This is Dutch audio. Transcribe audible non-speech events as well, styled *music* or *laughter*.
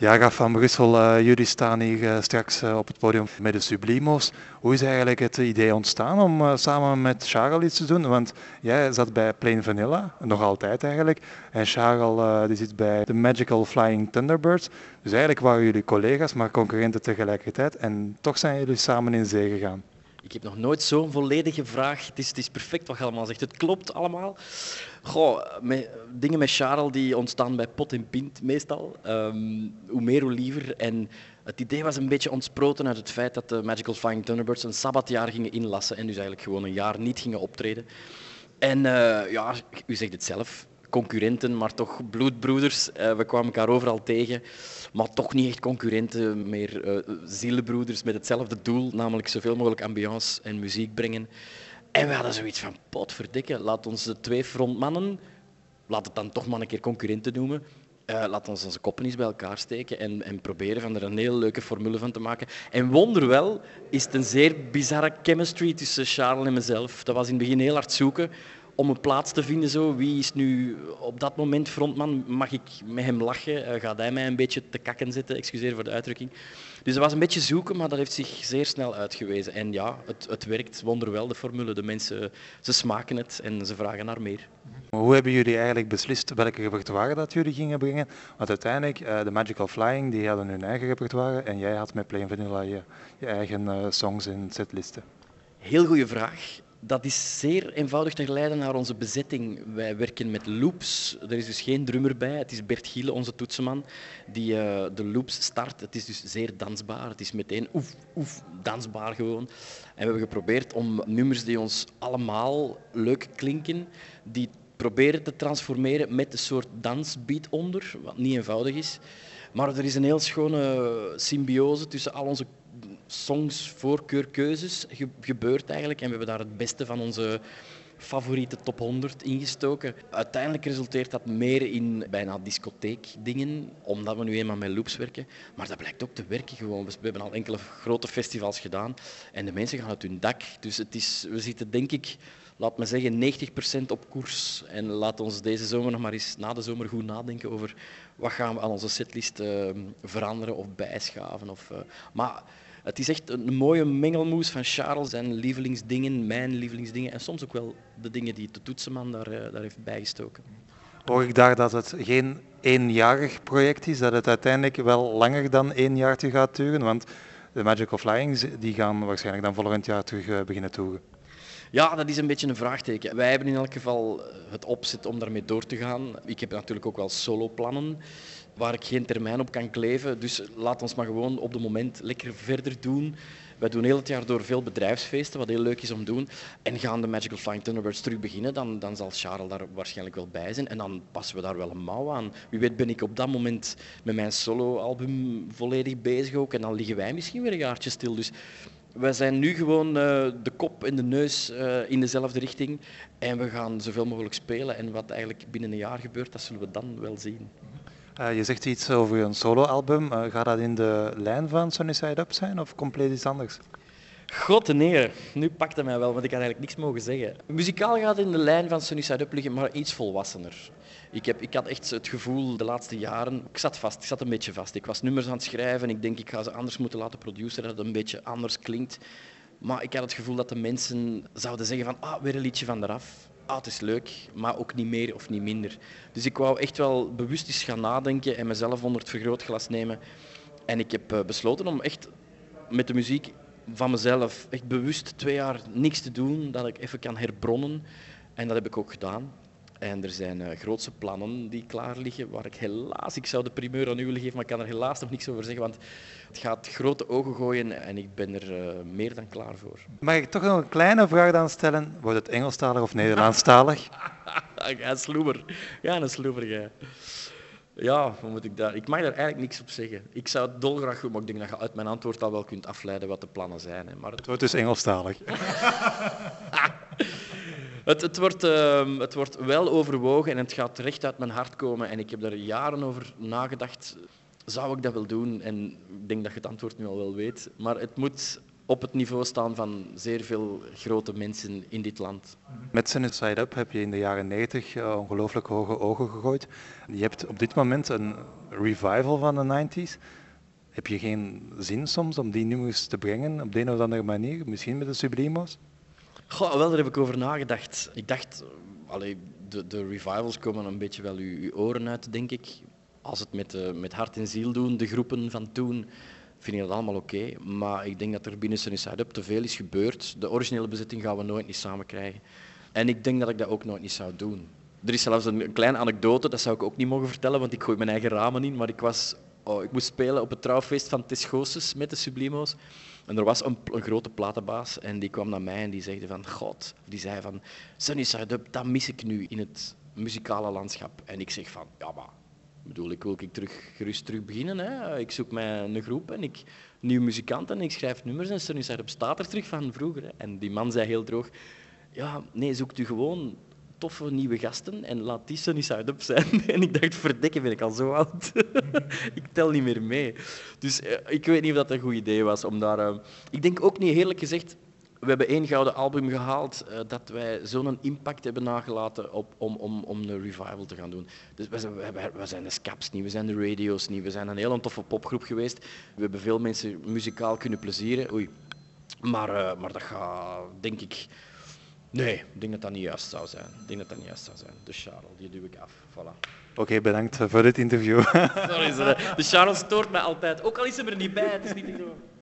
Ja, Gaf van Brussel, uh, jullie staan hier uh, straks uh, op het podium met de Sublimo's. Hoe is eigenlijk het idee ontstaan om samen met Charles iets te doen? Want jij zat bij Plain Vanilla, nog altijd eigenlijk. En Charles die zit bij The Magical Flying Thunderbirds. Dus eigenlijk waren jullie collega's, maar concurrenten tegelijkertijd. En toch zijn jullie samen in zee gegaan. Ik heb nog nooit zo'n volledige vraag. Het is, het is perfect wat je allemaal zegt. Het klopt allemaal. Goh, dingen met Charles die ontstaan bij pot en pint meestal. Um, hoe meer, hoe liever. En het idee was een beetje ontsproten uit het feit dat de Magical Flying Thunderbirds een sabbatjaar gingen inlassen en dus eigenlijk gewoon een jaar niet gingen optreden. En uh, ja, u zegt het zelf, concurrenten, maar toch bloedbroeders. Uh, we kwamen elkaar overal tegen, maar toch niet echt concurrenten, meer uh, zielenbroeders met hetzelfde doel, namelijk zoveel mogelijk ambiance en muziek brengen. En we hadden zoiets van, potverdikke, laat ons de twee frontmannen, laat het dan toch maar een keer concurrenten noemen, uh, laat ons onze koppen eens bij elkaar steken en, en, proberen van er een heel leuke formule van te maken. En wonderwel is het een zeer bizarre chemistry tussen Charles en mezelf. Dat was in het begin heel hard zoeken om een plaats te vinden. Zo. Wie is nu op dat moment frontman? Mag ik met hem lachen? Uh, gaat hij mij een beetje te kakken zetten? Excuseer voor de uitdrukking. Dus dat was een beetje zoeken, maar dat heeft zich zeer snel uitgewezen. En ja, het, het werkt wonderwel, de formule. De mensen ze smaken het en ze vragen naar meer. Hoe hebben jullie eigenlijk beslist welke repertoire dat jullie gingen brengen? Want uiteindelijk, uh, de Magical Flying, die hadden hun eigen repertoire en jij had met Plain Vanilla je, je eigen uh, songs en setlisten. Heel goede vraag. Dat is zeer eenvoudig te geleiden naar onze bezetting. Wij werken met loops. Er is dus geen drummer bij. Het is Bert Giele, onze toetsenman, die uh, de loops start. Het is dus zeer dansbaar. Het is meteen oef, oef, dansbaar gewoon. En we hebben geprobeerd om nummers die ons allemaal leuk klinken, die proberen te transformeren met een soort dansbeat onder, wat niet eenvoudig is. Maar er is een heel schone symbiose tussen al onze songs, voorkeurkeuzes gebeurt eigenlijk. En we hebben daar het beste van onze favoriete top 100 ingestoken. Uiteindelijk resulteert dat meer in bijna discotheekdingen, omdat we nu eenmaal met loops werken. Maar dat blijkt ook te werken gewoon. We hebben al enkele grote festivals gedaan en de mensen gaan uit hun dak. Dus het is, we zitten denk ik, laat me zeggen, 90% op koers. En laat ons deze zomer nog maar eens na de zomer goed nadenken over wat gaan we aan onze setlist uh, veranderen of bijschaven. Of, uh, maar het is echt een mooie mengelmoes van Charles en lievelingsdingen, mijn lievelingsdingen en soms ook wel de dingen die de toetsenman daar, uh, daar heeft bijgestoken. Hoor ik daar dat het geen eenjarig project is, dat het uiteindelijk wel langer dan één jaar gaat duren? Want de Magical Flyings die gaan waarschijnlijk dan volgend jaar terug uh, beginnen toeren. Ja, dat is een beetje een vraagteken. Wij hebben in elk geval het opzet om daarmee door te gaan. Ik heb natuurlijk ook wel solo-plannen waar ik geen termijn op kan kleven. Dus laat ons maar gewoon op het moment lekker verder doen. Wij doen heel het jaar door veel bedrijfsfeesten, wat heel leuk is om te doen. En gaan de Magical Flying Thunderbirds terug beginnen, dan, dan zal Charles daar waarschijnlijk wel bij zijn. En dan passen we daar wel een mouw aan. Wie weet ben ik op dat moment met mijn solo-album volledig bezig ook. En dan liggen wij misschien weer een jaartje stil. Dus wij zijn nu gewoon uh, de kop en de neus uh, in dezelfde richting. En we gaan zoveel mogelijk spelen. En wat eigenlijk binnen een jaar gebeurt, dat zullen we dan wel zien. Uh, je zegt iets over een soloalbum. Uh, gaat dat in de lijn van Sunny Side Up zijn of compleet iets anders? God nee, nu pakt het mij wel, want ik had eigenlijk niks mogen zeggen. Muzikaal gaat in de lijn van Sunny Side Up liggen, maar iets volwassener. Ik, heb, ik had echt het gevoel de laatste jaren, ik zat vast, ik zat een beetje vast. Ik was nummers aan het schrijven en ik denk ik ga ze anders moeten laten produceren, dat het een beetje anders klinkt. Maar ik had het gevoel dat de mensen zouden zeggen van, ah, weer een liedje van eraf het is leuk, maar ook niet meer of niet minder. Dus ik wou echt wel bewust eens gaan nadenken en mezelf onder het vergrootglas nemen. En ik heb eh, besloten om echt met de muziek van mezelf echt bewust twee jaar niks te doen, dat ik even kan herbronnen. En dat heb ik ook gedaan. En er zijn uh, grootse plannen die klaar liggen, waar ik helaas, ik zou de primeur aan u willen geven, maar ik kan er helaas nog niks over zeggen, want het gaat grote ogen gooien en ik ben er uh, meer dan klaar voor. Mag ik toch nog een kleine vraag dan stellen? Wordt het Engelstalig of Nederlandstalig? *laughs* ja, sloeber. Ja, een sloeber, ja. Ja, hoe moet ik daar? Ik mag daar eigenlijk niks op zeggen. Ik zou het dolgraag doen, maar ik denk dat je uit mijn antwoord al wel kunt afleiden wat de plannen zijn. Hè. Maar het wordt dus Engelstalig. *laughs* Het, het, wordt, uh, het wordt wel overwogen en het gaat recht uit mijn hart komen. En ik heb daar jaren over nagedacht. Zou ik dat wel doen? En ik denk dat je het antwoord nu al wel weet. Maar het moet op het niveau staan van zeer veel grote mensen in dit land. Met Side Up heb je in de jaren 90 uh, ongelooflijk hoge ogen gegooid. Je hebt op dit moment een revival van de 90s. Heb je geen zin soms om die nummers te brengen op de een of andere manier? Misschien met de Sublimo's? Goh, wel, daar heb ik over nagedacht. Ik dacht, allee, de, de revivals komen een beetje wel uw, oren uit, denk ik. Als het met, uh, met hart en ziel doen, de groepen van toen, vind ik dat allemaal oké. Maar ik denk dat er binnen Sunny Side Up te veel is gebeurd. De originele bezetting gaan we nooit niet samen krijgen. En ik denk dat ik dat ook nooit niet zou doen. Er is zelfs een kleine anekdote, dat zou ik ook niet mogen vertellen, want ik gooi mijn eigen ramen in. Maar ik, was, oh, ik moest spelen op het trouwfeest van Teschosus met de Sublimo's. En er was een, een, grote platenbaas en die kwam naar mij en die zegde van, god, die zei van, Sunny Up, dat mis ik nu in het muzikale landschap. En ik zeg van, ja maar, bedoel, ik wil ik terug, gerust terug beginnen. Hè. Ik zoek mij een groep en ik, nieuwe muzikanten en ik schrijf nummers en Sunny Side Up staat er terug van vroeger. En die man zei heel droog, ja, nee, zoekt u gewoon toffe nieuwe gasten en laat die Sunny Side Up zijn. *laughs* En ik dacht, verdikken ben ik al zo oud. *laughs* ik tel niet meer mee. Dus uh, ik weet niet of dat een goed idee was om daar... Uh, ik denk ook niet, eerlijk gezegd, we hebben één gouden album gehaald, uh, dat wij zo'n impact hebben nagelaten op, om, om, om een revival te gaan doen. Dus we zijn, we zijn de Scaps niet, we zijn de Radio's niet, we zijn een heel toffe popgroep geweest. We hebben veel mensen muzikaal kunnen plezieren. Oei. Maar, maar dat gaat, denk ik Nee, ik denk dat dat niet juist zou zijn. Ik denk dat dat niet juist zou zijn. De Charles, die duw ik af. Voilà. Oké, okay, bedankt voor dit interview. *laughs* Sorry, de Charles stoort mij altijd. Ook al is ze er niet bij, het is niet te